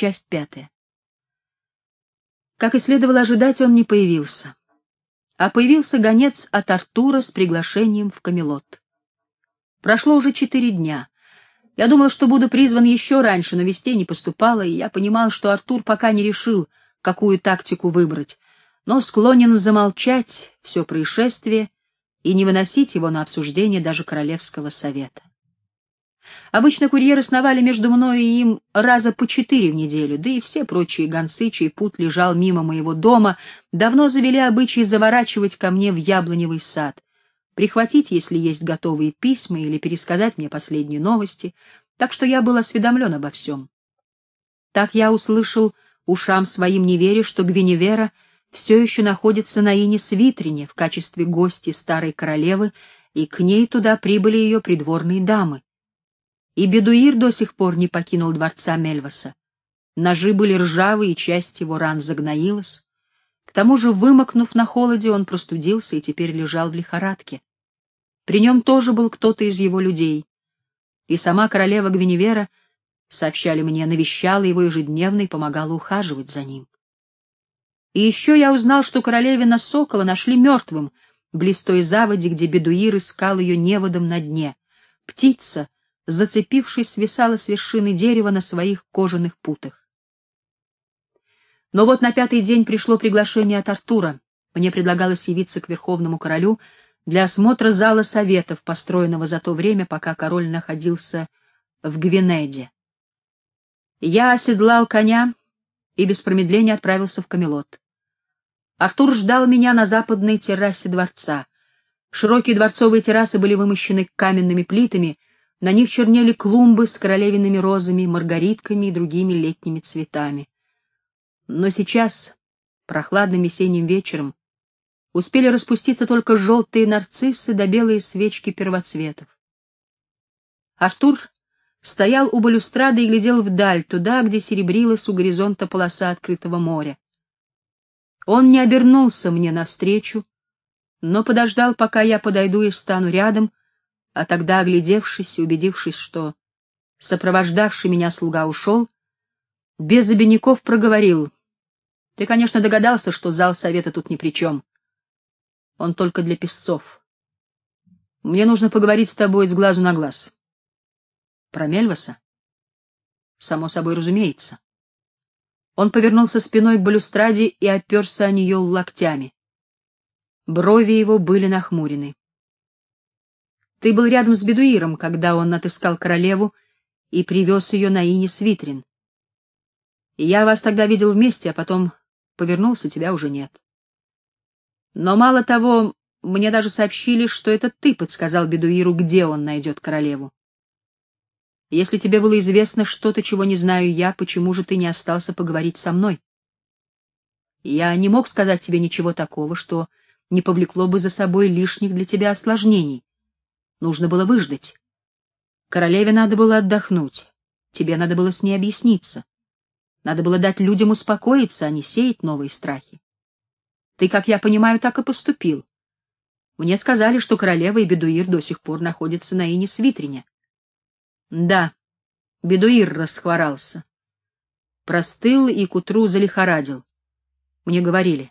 Часть пятая. Как и следовало ожидать, он не появился. А появился гонец от Артура с приглашением в Камелот. Прошло уже четыре дня. Я думал, что буду призван еще раньше, но вестей не поступало, и я понимал, что Артур пока не решил, какую тактику выбрать, но склонен замолчать все происшествие и не выносить его на обсуждение даже Королевского совета. Обычно курьеры сновали между мной и им раза по четыре в неделю, да и все прочие гонцы, чей путь лежал мимо моего дома, давно завели обычай заворачивать ко мне в яблоневый сад, прихватить, если есть готовые письма, или пересказать мне последние новости, так что я был осведомлен обо всем. Так я услышал ушам своим не веря, что Гвиневера все еще находится на Инис Витрине в качестве гости старой королевы, и к ней туда прибыли ее придворные дамы. И Бедуир до сих пор не покинул дворца Мельваса. Ножи были ржавые, и часть его ран загноилась. К тому же, вымокнув на холоде, он простудился и теперь лежал в лихорадке. При нем тоже был кто-то из его людей. И сама королева Гвиневера, сообщали мне, навещала его ежедневно и помогала ухаживать за ним. И еще я узнал, что королевина Сокола нашли мертвым, близ той заводи, где бедуир искал ее неводом на дне. Птица — зацепившись, свисала с вершины дерева на своих кожаных путах. Но вот на пятый день пришло приглашение от Артура. Мне предлагалось явиться к Верховному Королю для осмотра зала советов, построенного за то время, пока король находился в Гвинеде. Я оседлал коня и без промедления отправился в Камелот. Артур ждал меня на западной террасе дворца. Широкие дворцовые террасы были вымощены каменными плитами — на них чернели клумбы с королевиными розами, маргаритками и другими летними цветами. Но сейчас, прохладным весенним вечером, успели распуститься только желтые нарциссы да белые свечки первоцветов. Артур стоял у балюстрады и глядел вдаль, туда, где серебрилась у горизонта полоса открытого моря. Он не обернулся мне навстречу, но подождал, пока я подойду и встану рядом, а тогда, оглядевшись и убедившись, что сопровождавший меня слуга ушел, без обиняков проговорил. — Ты, конечно, догадался, что зал совета тут ни при чем. Он только для песцов. Мне нужно поговорить с тобой с глазу на глаз. — Про Мельваса? — Само собой разумеется. Он повернулся спиной к балюстраде и оперся о нее локтями. Брови его были нахмурены. Ты был рядом с Бедуиром, когда он отыскал королеву и привез ее на Инис Витрин. Я вас тогда видел вместе, а потом повернулся, тебя уже нет. Но мало того, мне даже сообщили, что это ты подсказал Бедуиру, где он найдет королеву. Если тебе было известно что-то, чего не знаю я, почему же ты не остался поговорить со мной? Я не мог сказать тебе ничего такого, что не повлекло бы за собой лишних для тебя осложнений. Нужно было выждать. Королеве надо было отдохнуть. Тебе надо было с ней объясниться. Надо было дать людям успокоиться, а не сеять новые страхи. Ты, как я понимаю, так и поступил. Мне сказали, что королева и Бедуир до сих пор находятся на Инис Витрине. Да, Бедуир расхворался. Простыл и к утру залихорадил. Мне говорили.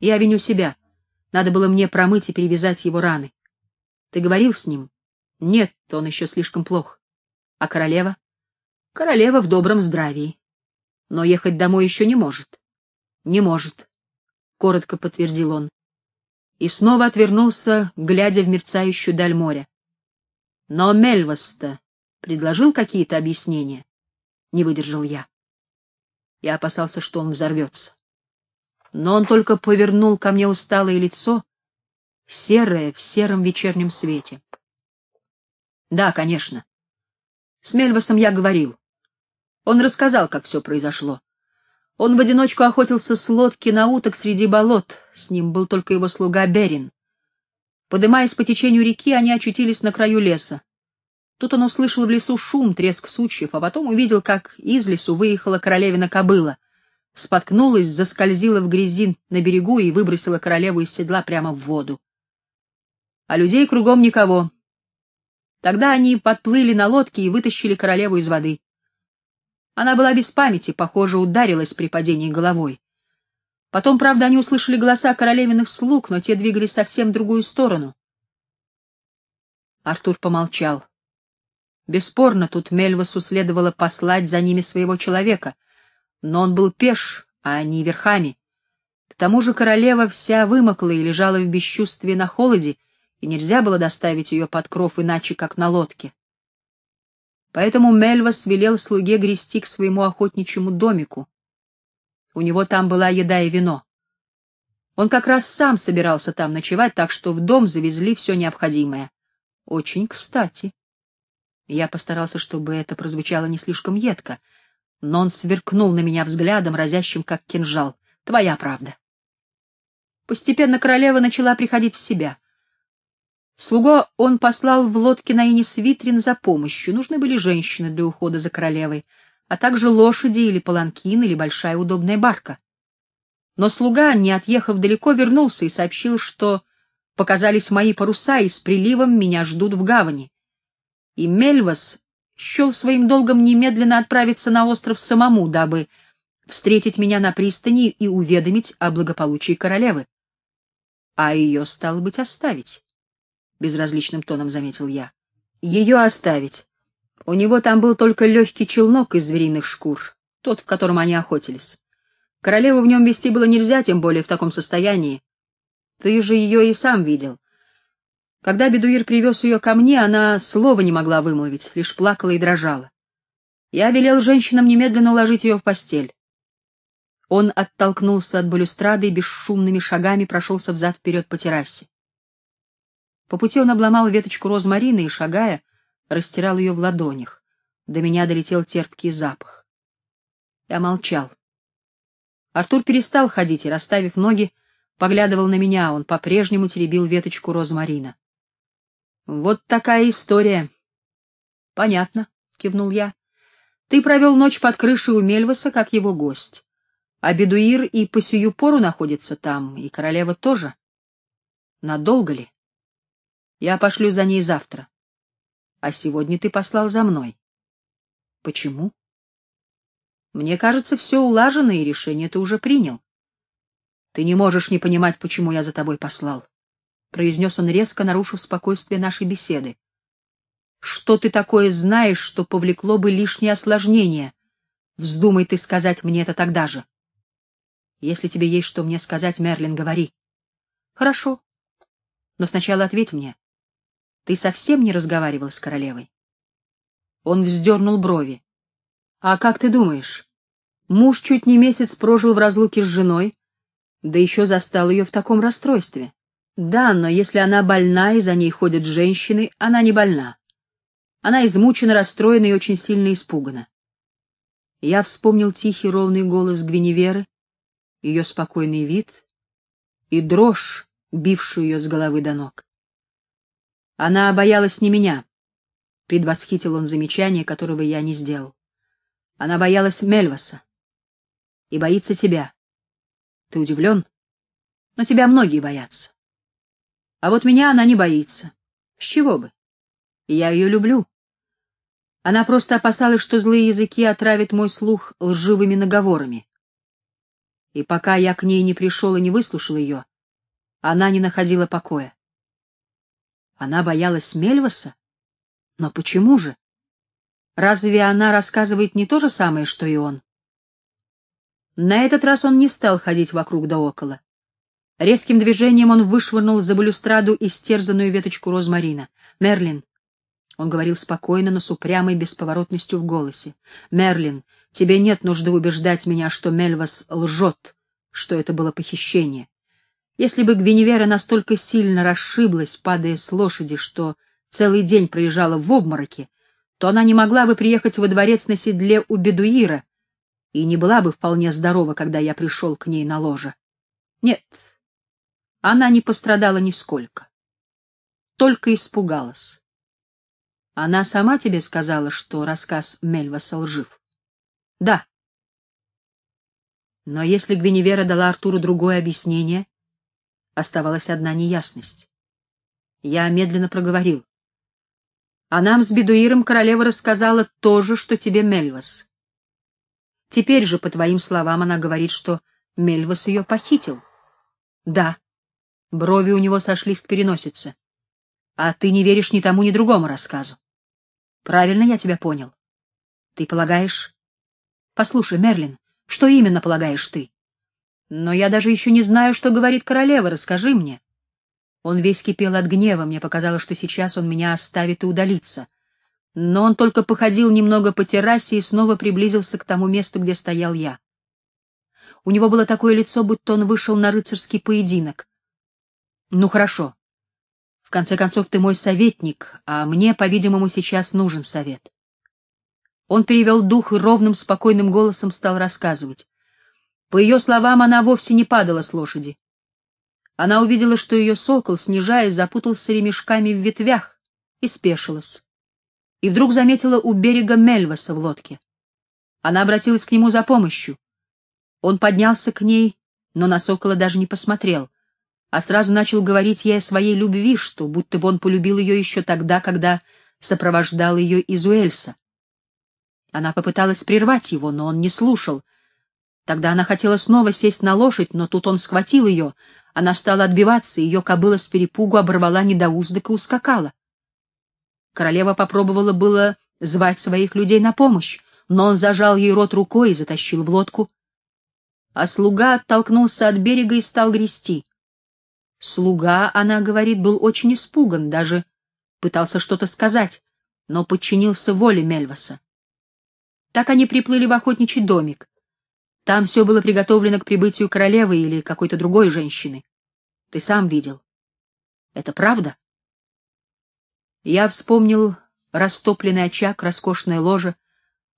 Я виню себя. Надо было мне промыть и перевязать его раны. Ты говорил с ним? Нет, он еще слишком плох. А королева? Королева в добром здравии. Но ехать домой еще не может. Не может, — коротко подтвердил он. И снова отвернулся, глядя в мерцающую даль моря. Но Мельвас-то предложил какие-то объяснения. Не выдержал я. Я опасался, что он взорвется. Но он только повернул ко мне усталое лицо серое в сером вечернем свете. Да, конечно. С Мельвасом я говорил. Он рассказал, как все произошло. Он в одиночку охотился с лодки на уток среди болот, с ним был только его слуга Берин. Подымаясь по течению реки, они очутились на краю леса. Тут он услышал в лесу шум, треск сучьев, а потом увидел, как из лесу выехала королевина кобыла. Споткнулась, заскользила в грязи на берегу и выбросила королеву из седла прямо в воду а людей кругом никого. Тогда они подплыли на лодке и вытащили королеву из воды. Она была без памяти, похоже, ударилась при падении головой. Потом, правда, они услышали голоса королевиных слуг, но те двигались совсем в другую сторону. Артур помолчал. Бесспорно, тут Мельвасу следовало послать за ними своего человека, но он был пеш, а не верхами. К тому же королева вся вымокла и лежала в бесчувствии на холоде, и нельзя было доставить ее под кров иначе, как на лодке. Поэтому Мельвас велел слуге грести к своему охотничьему домику. У него там была еда и вино. Он как раз сам собирался там ночевать, так что в дом завезли все необходимое. Очень кстати. Я постарался, чтобы это прозвучало не слишком едко, но он сверкнул на меня взглядом, разящим как кинжал. Твоя правда. Постепенно королева начала приходить в себя. Слуга он послал в лодке на Инис Витрин за помощью. Нужны были женщины для ухода за королевой, а также лошади или паланкин или большая удобная барка. Но слуга, не отъехав далеко, вернулся и сообщил, что показались мои паруса, и с приливом меня ждут в гавани. И Мельвас счел своим долгом немедленно отправиться на остров самому, дабы встретить меня на пристани и уведомить о благополучии королевы. А ее, стало быть, оставить, — безразличным тоном заметил я. Ее оставить. У него там был только легкий челнок из звериных шкур, тот, в котором они охотились. Королеву в нем вести было нельзя, тем более в таком состоянии. Ты же ее и сам видел. Когда Бедуир привез ее ко мне, она слова не могла вымолвить, лишь плакала и дрожала. Я велел женщинам немедленно уложить ее в постель. Он оттолкнулся от балюстрады и бесшумными шагами прошелся взад-вперед по террасе. По пути он обломал веточку розмарина и, шагая, растирал ее в ладонях. До меня долетел терпкий запах. Я молчал. Артур перестал ходить и, расставив ноги, поглядывал на меня, он по-прежнему теребил веточку розмарина. — Вот такая история. — Понятно, — кивнул я. — Ты провел ночь под крышей у Мельваса, как его гость. А Бедуир и по сию пору находится там, и королева тоже. Надолго ли? Я пошлю за ней завтра. А сегодня ты послал за мной. Почему? Мне кажется, все улажено, и решение ты уже принял. Ты не можешь не понимать, почему я за тобой послал, — произнес он резко, нарушив спокойствие нашей беседы. Что ты такое знаешь, что повлекло бы лишнее осложнение? Вздумай ты сказать мне это тогда же. Если тебе есть что мне сказать, Мерлин, говори. Хорошо. Но сначала ответь мне. Ты совсем не разговаривал с королевой? Он вздернул брови. А как ты думаешь? Муж чуть не месяц прожил в разлуке с женой, да еще застал ее в таком расстройстве. Да, но если она больна и за ней ходят женщины, она не больна. Она измучена, расстроена и очень сильно испугана. Я вспомнил тихий ровный голос Гвиневеры, ее спокойный вид и дрожь, бившую ее с головы до ног. Она боялась не меня, — предвосхитил он замечание, которого я не сделал. Она боялась Мельваса и боится тебя. Ты удивлен? Но тебя многие боятся. А вот меня она не боится. С чего бы? Я ее люблю. Она просто опасалась, что злые языки отравят мой слух лживыми наговорами. И пока я к ней не пришел и не выслушал ее, она не находила покоя. Она боялась Мельваса? Но почему же? Разве она рассказывает не то же самое, что и он? На этот раз он не стал ходить вокруг да около. Резким движением он вышвырнул за балюстраду истерзанную веточку розмарина. «Мерлин!» Он говорил спокойно, но с упрямой бесповоротностью в голосе. «Мерлин, Тебе нет нужды убеждать меня, что Мельвас лжет, что это было похищение. Если бы Гвиневера настолько сильно расшиблась, падая с лошади, что целый день проезжала в обмороке, то она не могла бы приехать во дворец на седле у Бедуира и не была бы вполне здорова, когда я пришел к ней на ложе. Нет, она не пострадала нисколько, только испугалась. Она сама тебе сказала, что рассказ Мельваса лжив. Да. Но если Гвиневера дала Артуру другое объяснение, оставалась одна неясность. Я медленно проговорил. А нам с Бедуиром королева рассказала то же, что тебе Мельвас. Теперь же, по твоим словам, она говорит, что Мельвас ее похитил. Да. Брови у него сошлись к переносице. А ты не веришь ни тому, ни другому рассказу. Правильно я тебя понял. Ты полагаешь... Послушай, Мерлин, что именно полагаешь ты? Но я даже еще не знаю, что говорит королева, расскажи мне. Он весь кипел от гнева, мне показалось, что сейчас он меня оставит и удалится. Но он только походил немного по террасе и снова приблизился к тому месту, где стоял я. У него было такое лицо, будто он вышел на рыцарский поединок. Ну хорошо. В конце концов, ты мой советник, а мне, по-видимому, сейчас нужен совет. Он перевел дух и ровным, спокойным голосом стал рассказывать. По ее словам, она вовсе не падала с лошади. Она увидела, что ее сокол, снижаясь, запутался ремешками в ветвях и спешилась. И вдруг заметила у берега Мельваса в лодке. Она обратилась к нему за помощью. Он поднялся к ней, но на сокола даже не посмотрел, а сразу начал говорить ей о своей любви, что будто бы он полюбил ее еще тогда, когда сопровождал ее из Уэльса. Она попыталась прервать его, но он не слушал — Тогда она хотела снова сесть на лошадь, но тут он схватил ее. Она стала отбиваться, ее кобыла с перепугу оборвала недоуздок и ускакала. Королева попробовала было звать своих людей на помощь, но он зажал ей рот рукой и затащил в лодку. А слуга оттолкнулся от берега и стал грести. Слуга, она говорит, был очень испуган, даже пытался что-то сказать, но подчинился воле Мельваса. Так они приплыли в охотничий домик. Там все было приготовлено к прибытию королевы или какой-то другой женщины. Ты сам видел. Это правда? Я вспомнил растопленный очаг, роскошное ложе,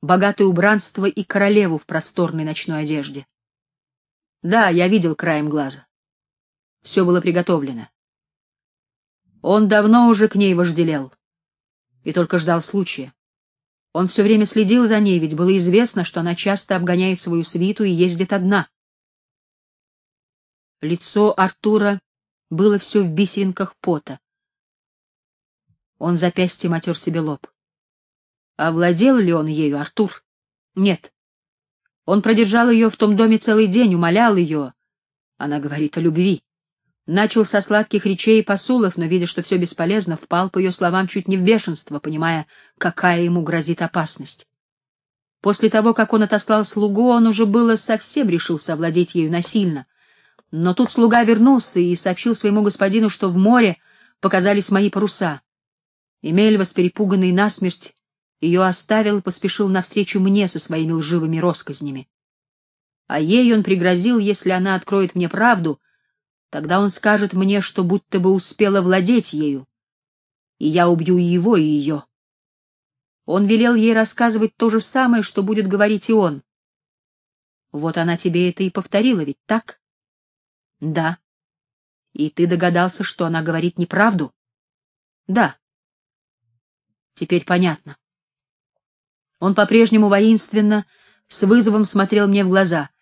богатое убранство и королеву в просторной ночной одежде. Да, я видел краем глаза. Все было приготовлено. Он давно уже к ней вожделел и только ждал случая. Он все время следил за ней, ведь было известно, что она часто обгоняет свою свиту и ездит одна. Лицо Артура было все в бисеринках пота. Он запястьем отер себе лоб. Овладел ли он ею, Артур? Нет. Он продержал ее в том доме целый день, умолял ее. Она говорит о любви. Начал со сладких речей и посулов, но, видя, что все бесполезно, впал, по ее словам, чуть не в бешенство, понимая, какая ему грозит опасность. После того, как он отослал слугу, он уже было совсем решился овладеть ею насильно. Но тут слуга вернулся и сообщил своему господину, что в море показались мои паруса. Эмельвас, перепуганный насмерть, ее оставил и поспешил навстречу мне со своими лживыми росказнями. А ей он пригрозил, если она откроет мне правду — Тогда он скажет мне, что будто бы успела владеть ею, и я убью и его, и ее. Он велел ей рассказывать то же самое, что будет говорить и он. Вот она тебе это и повторила, ведь так? Да. И ты догадался, что она говорит неправду? Да. Теперь понятно. Он по-прежнему воинственно, с вызовом смотрел мне в глаза —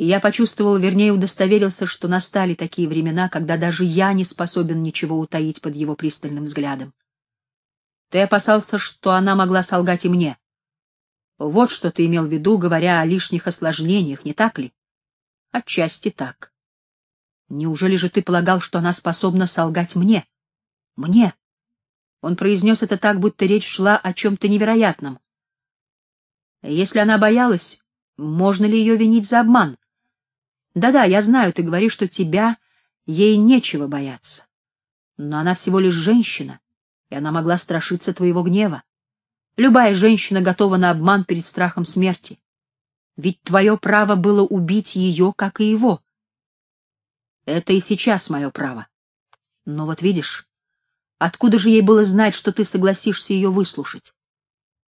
и я почувствовал, вернее, удостоверился, что настали такие времена, когда даже я не способен ничего утаить под его пристальным взглядом. Ты опасался, что она могла солгать и мне. Вот что ты имел в виду, говоря о лишних осложнениях, не так ли? Отчасти так. Неужели же ты полагал, что она способна солгать мне? Мне? Он произнес это так, будто речь шла о чем-то невероятном. Если она боялась, можно ли ее винить за обман? Да-да, я знаю, ты говоришь, что тебя ей нечего бояться. Но она всего лишь женщина, и она могла страшиться твоего гнева. Любая женщина готова на обман перед страхом смерти. Ведь твое право было убить ее, как и его. Это и сейчас мое право. Но вот видишь, откуда же ей было знать, что ты согласишься ее выслушать?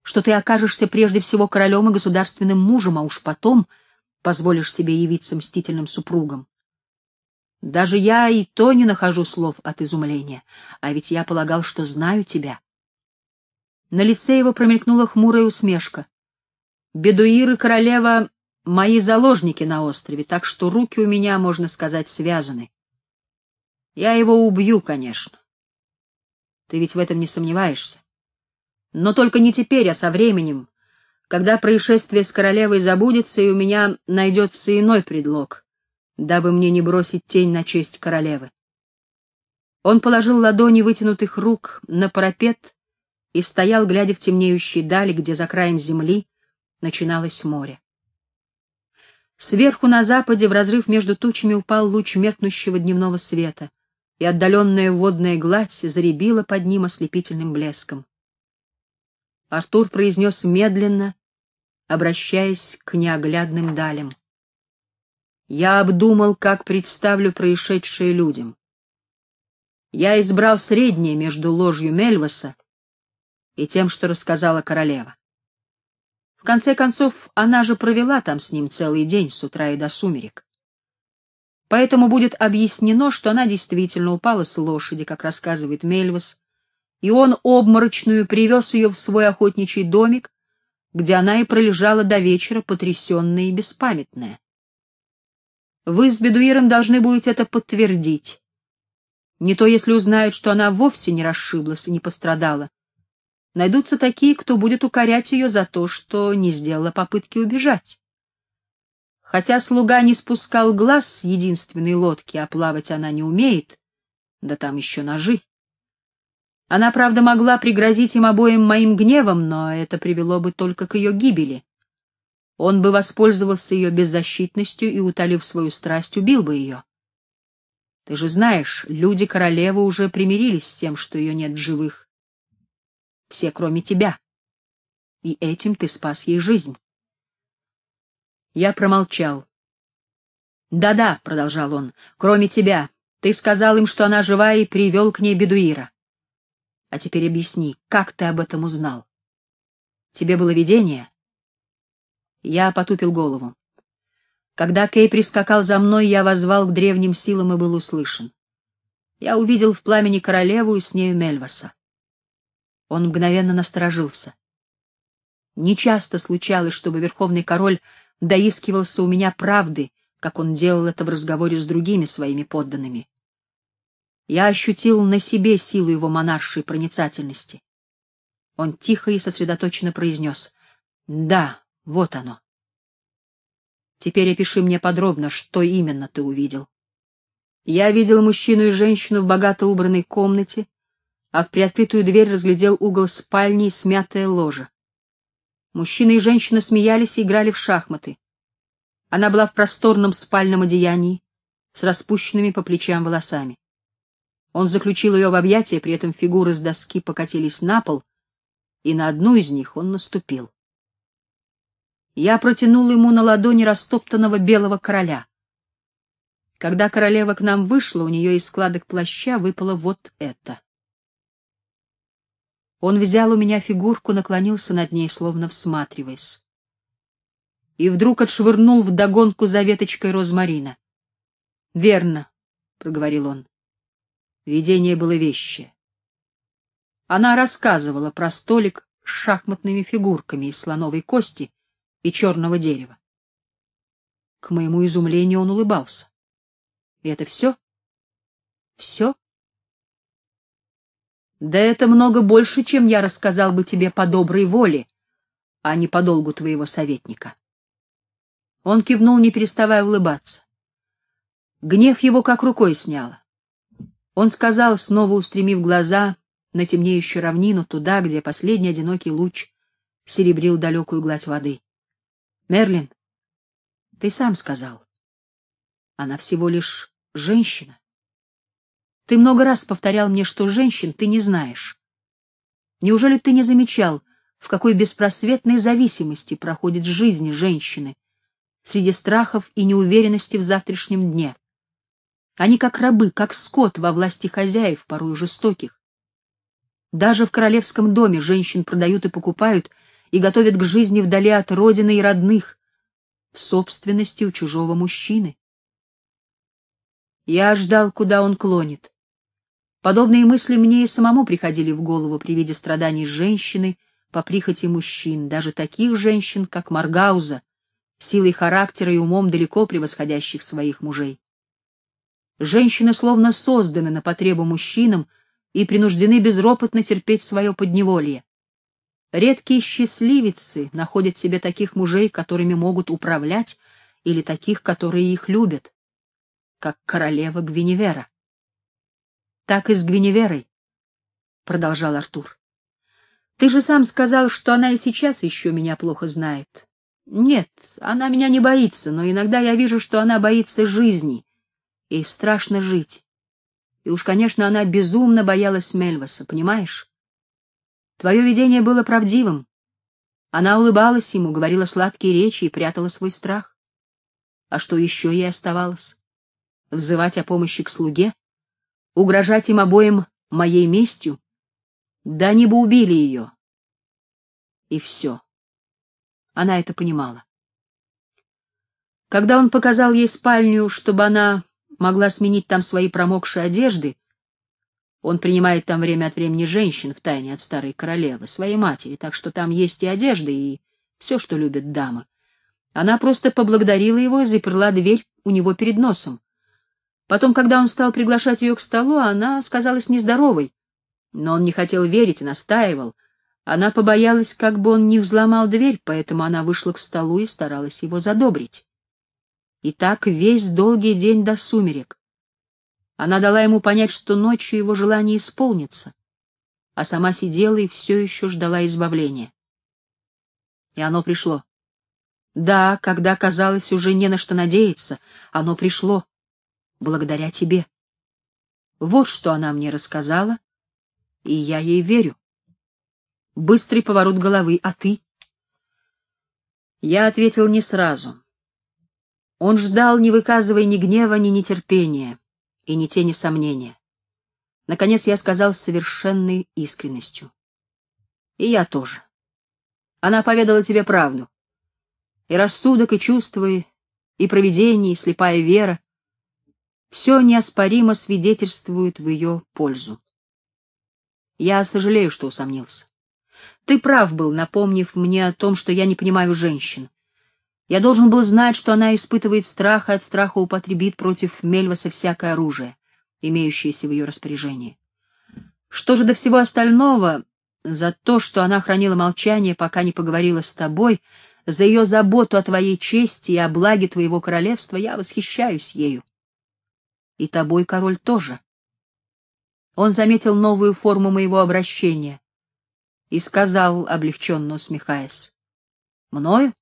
Что ты окажешься прежде всего королем и государственным мужем, а уж потом — позволишь себе явиться мстительным супругом. Даже я и то не нахожу слов от изумления, а ведь я полагал, что знаю тебя. На лице его промелькнула хмурая усмешка. Бедуир и королева — мои заложники на острове, так что руки у меня, можно сказать, связаны. Я его убью, конечно. Ты ведь в этом не сомневаешься. Но только не теперь, а со временем, когда происшествие с королевой забудется, и у меня найдется иной предлог, дабы мне не бросить тень на честь королевы. Он положил ладони вытянутых рук на парапет и стоял, глядя в темнеющие дали, где за краем земли начиналось море. Сверху на западе в разрыв между тучами упал луч меркнущего дневного света, и отдаленная водная гладь заребила под ним ослепительным блеском. Артур произнес медленно, обращаясь к неоглядным далям. Я обдумал, как представлю происшедшее людям. Я избрал среднее между ложью Мельваса и тем, что рассказала королева. В конце концов, она же провела там с ним целый день, с утра и до сумерек. Поэтому будет объяснено, что она действительно упала с лошади, как рассказывает Мельвас, и он обморочную привез ее в свой охотничий домик, где она и пролежала до вечера, потрясенная и беспамятная. Вы с Бедуиром должны будете это подтвердить. Не то, если узнают, что она вовсе не расшиблась и не пострадала. Найдутся такие, кто будет укорять ее за то, что не сделала попытки убежать. Хотя слуга не спускал глаз с единственной лодки, а плавать она не умеет, да там еще ножи. Она, правда, могла пригрозить им обоим моим гневом, но это привело бы только к ее гибели. Он бы воспользовался ее беззащитностью и, утолив свою страсть, убил бы ее. Ты же знаешь, люди королевы уже примирились с тем, что ее нет в живых. Все, кроме тебя. И этим ты спас ей жизнь. Я промолчал. «Да-да», — продолжал он, — «кроме тебя. Ты сказал им, что она жива, и привел к ней бедуира. А теперь объясни, как ты об этом узнал? Тебе было видение? Я потупил голову. Когда Кей прискакал за мной, я возвал к древним силам и был услышан. Я увидел в пламени королеву и с нею Мельваса. Он мгновенно насторожился. Нечасто случалось, чтобы верховный король доискивался у меня правды, как он делал это в разговоре с другими своими подданными. Я ощутил на себе силу его монаршей проницательности. Он тихо и сосредоточенно произнес «Да, вот оно». Теперь опиши мне подробно, что именно ты увидел. Я видел мужчину и женщину в богато убранной комнате, а в приоткрытую дверь разглядел угол спальни и смятое ложе. Мужчина и женщина смеялись и играли в шахматы. Она была в просторном спальном одеянии, с распущенными по плечам волосами. Он заключил ее в объятия, при этом фигуры с доски покатились на пол, и на одну из них он наступил. Я протянул ему на ладони растоптанного белого короля. Когда королева к нам вышла, у нее из складок плаща выпало вот это. Он взял у меня фигурку, наклонился над ней, словно всматриваясь. И вдруг отшвырнул вдогонку за веточкой розмарина. — Верно, — проговорил он. Видение было вещее. Она рассказывала про столик с шахматными фигурками из слоновой кости и черного дерева. К моему изумлению он улыбался. И это все? Все? Да это много больше, чем я рассказал бы тебе по доброй воле, а не по долгу твоего советника. Он кивнул, не переставая улыбаться. Гнев его как рукой сняло. Он сказал, снова устремив глаза на темнеющую равнину, туда, где последний одинокий луч серебрил далекую гладь воды. «Мерлин, ты сам сказал. Она всего лишь женщина. Ты много раз повторял мне, что женщин ты не знаешь. Неужели ты не замечал, в какой беспросветной зависимости проходит жизнь женщины среди страхов и неуверенности в завтрашнем дне?» Они как рабы, как скот во власти хозяев, порой жестоких. Даже в королевском доме женщин продают и покупают и готовят к жизни вдали от родины и родных, в собственности у чужого мужчины. Я ждал, куда он клонит. Подобные мысли мне и самому приходили в голову при виде страданий женщины по прихоти мужчин, даже таких женщин, как Маргауза, силой характера и умом далеко превосходящих своих мужей. Женщины словно созданы на потребу мужчинам и принуждены безропотно терпеть свое подневолье. Редкие счастливицы находят себе таких мужей, которыми могут управлять, или таких, которые их любят, как королева Гвиневера. Так и с Гвиневерой, — продолжал Артур. Ты же сам сказал, что она и сейчас еще меня плохо знает. Нет, она меня не боится, но иногда я вижу, что она боится жизни. Ей страшно жить. И уж, конечно, она безумно боялась Мельваса, понимаешь? Твое видение было правдивым. Она улыбалась ему, говорила сладкие речи и прятала свой страх. А что еще ей оставалось? Взывать о помощи к слуге? Угрожать им обоим моей местью? Да они бы убили ее. И все. Она это понимала. Когда он показал ей спальню, чтобы она могла сменить там свои промокшие одежды, он принимает там время от времени женщин в тайне от старой королевы, своей матери, так что там есть и одежда, и все, что любят дамы. Она просто поблагодарила его и заперла дверь у него перед носом. Потом, когда он стал приглашать ее к столу, она сказалась нездоровой, но он не хотел верить и настаивал. Она побоялась, как бы он не взломал дверь, поэтому она вышла к столу и старалась его задобрить. И так весь долгий день до сумерек. Она дала ему понять, что ночью его желание исполнится, а сама сидела и все еще ждала избавления. И оно пришло. Да, когда казалось уже не на что надеяться, оно пришло, благодаря тебе. Вот что она мне рассказала, и я ей верю. Быстрый поворот головы, а ты? Я ответил не сразу. Он ждал, не выказывая ни гнева, ни нетерпения и ни тени сомнения. Наконец я сказал с совершенной искренностью. И я тоже. Она поведала тебе правду. И рассудок, и чувства, и провидение, и слепая вера — все неоспоримо свидетельствует в ее пользу. Я сожалею, что усомнился. Ты прав был, напомнив мне о том, что я не понимаю женщин. Я должен был знать, что она испытывает страх, и от страха употребит против Мельваса всякое оружие, имеющееся в ее распоряжении. Что же до всего остального, за то, что она хранила молчание, пока не поговорила с тобой, за ее заботу о твоей чести и о благе твоего королевства, я восхищаюсь ею. И тобой, король, тоже. Он заметил новую форму моего обращения и сказал, облегченно усмехаясь, «Мною?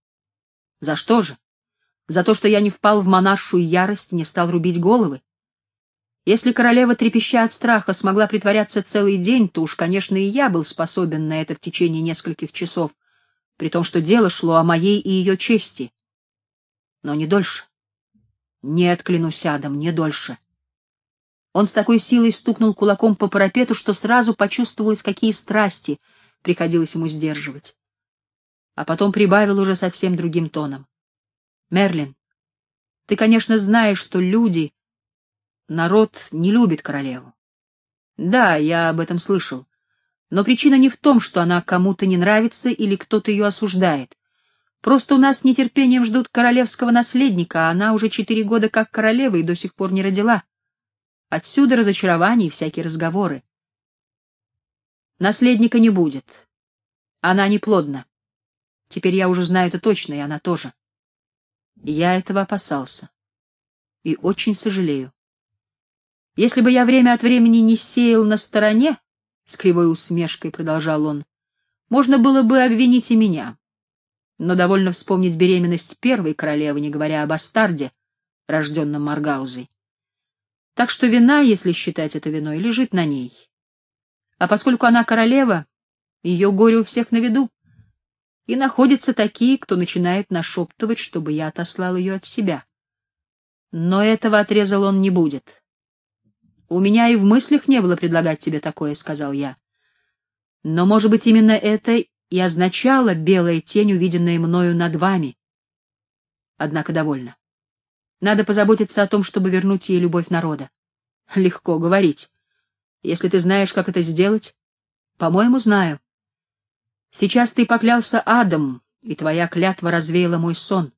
За что же? За то, что я не впал в монаршую ярость не стал рубить головы? Если королева, трепеща от страха, смогла притворяться целый день, то уж, конечно, и я был способен на это в течение нескольких часов, при том, что дело шло о моей и ее чести. Но не дольше. Нет, клянусь адом, не дольше. Он с такой силой стукнул кулаком по парапету, что сразу почувствовалось, какие страсти приходилось ему сдерживать а потом прибавил уже совсем другим тоном. «Мерлин, ты, конечно, знаешь, что люди, народ не любит королеву. Да, я об этом слышал. Но причина не в том, что она кому-то не нравится или кто-то ее осуждает. Просто у нас с нетерпением ждут королевского наследника, а она уже четыре года как королева и до сих пор не родила. Отсюда разочарование и всякие разговоры. Наследника не будет. Она неплодна. Теперь я уже знаю это точно, и она тоже. Я этого опасался. И очень сожалею. Если бы я время от времени не сеял на стороне, — с кривой усмешкой продолжал он, — можно было бы обвинить и меня. Но довольно вспомнить беременность первой королевы, не говоря о бастарде, рожденном Маргаузой. Так что вина, если считать это виной, лежит на ней. А поскольку она королева, ее горе у всех на виду и находятся такие, кто начинает нашептывать, чтобы я отослал ее от себя. Но этого отрезал он не будет. «У меня и в мыслях не было предлагать тебе такое», — сказал я. «Но, может быть, именно это и означала белая тень, увиденная мною над вами. Однако довольно. Надо позаботиться о том, чтобы вернуть ей любовь народа. Легко говорить. Если ты знаешь, как это сделать, по-моему, знаю. Сейчас ты поклялся адом, и твоя клятва развеяла мой сон.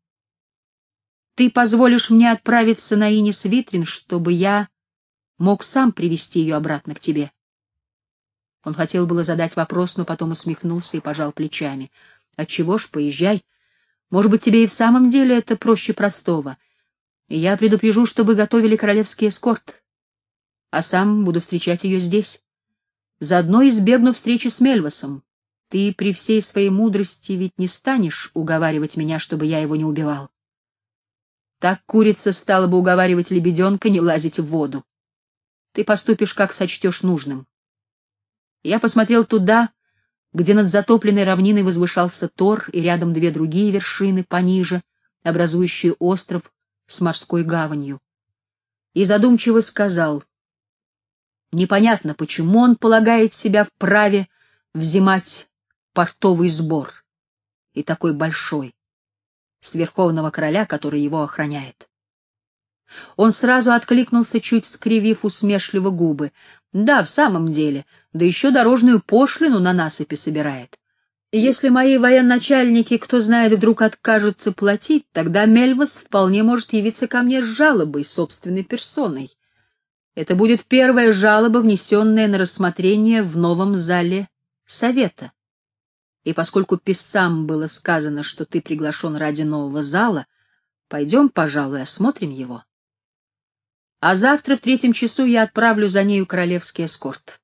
Ты позволишь мне отправиться на Инис Витрин, чтобы я мог сам привести ее обратно к тебе. Он хотел было задать вопрос, но потом усмехнулся и пожал плечами. Отчего ж, поезжай. Может быть, тебе и в самом деле это проще простого. Я предупрежу, чтобы готовили королевский эскорт. А сам буду встречать ее здесь. Заодно избегну встречи с Мельвасом. Ты при всей своей мудрости ведь не станешь уговаривать меня, чтобы я его не убивал. Так курица стала бы уговаривать лебеденка не лазить в воду. Ты поступишь, как сочтешь нужным. Я посмотрел туда, где над затопленной равниной возвышался Тор и рядом две другие вершины пониже, образующие остров с морской гаванью. И задумчиво сказал, непонятно, почему он полагает себя вправе взимать портовый сбор, и такой большой, с верховного короля, который его охраняет. Он сразу откликнулся, чуть скривив усмешливо губы. Да, в самом деле, да еще дорожную пошлину на насыпи собирает. Если мои военачальники, кто знает, вдруг откажутся платить, тогда Мельвас вполне может явиться ко мне с жалобой собственной персоной. Это будет первая жалоба, внесенная на рассмотрение в новом зале совета. И поскольку писцам было сказано, что ты приглашен ради нового зала, пойдем, пожалуй, осмотрим его. А завтра в третьем часу я отправлю за нею королевский эскорт.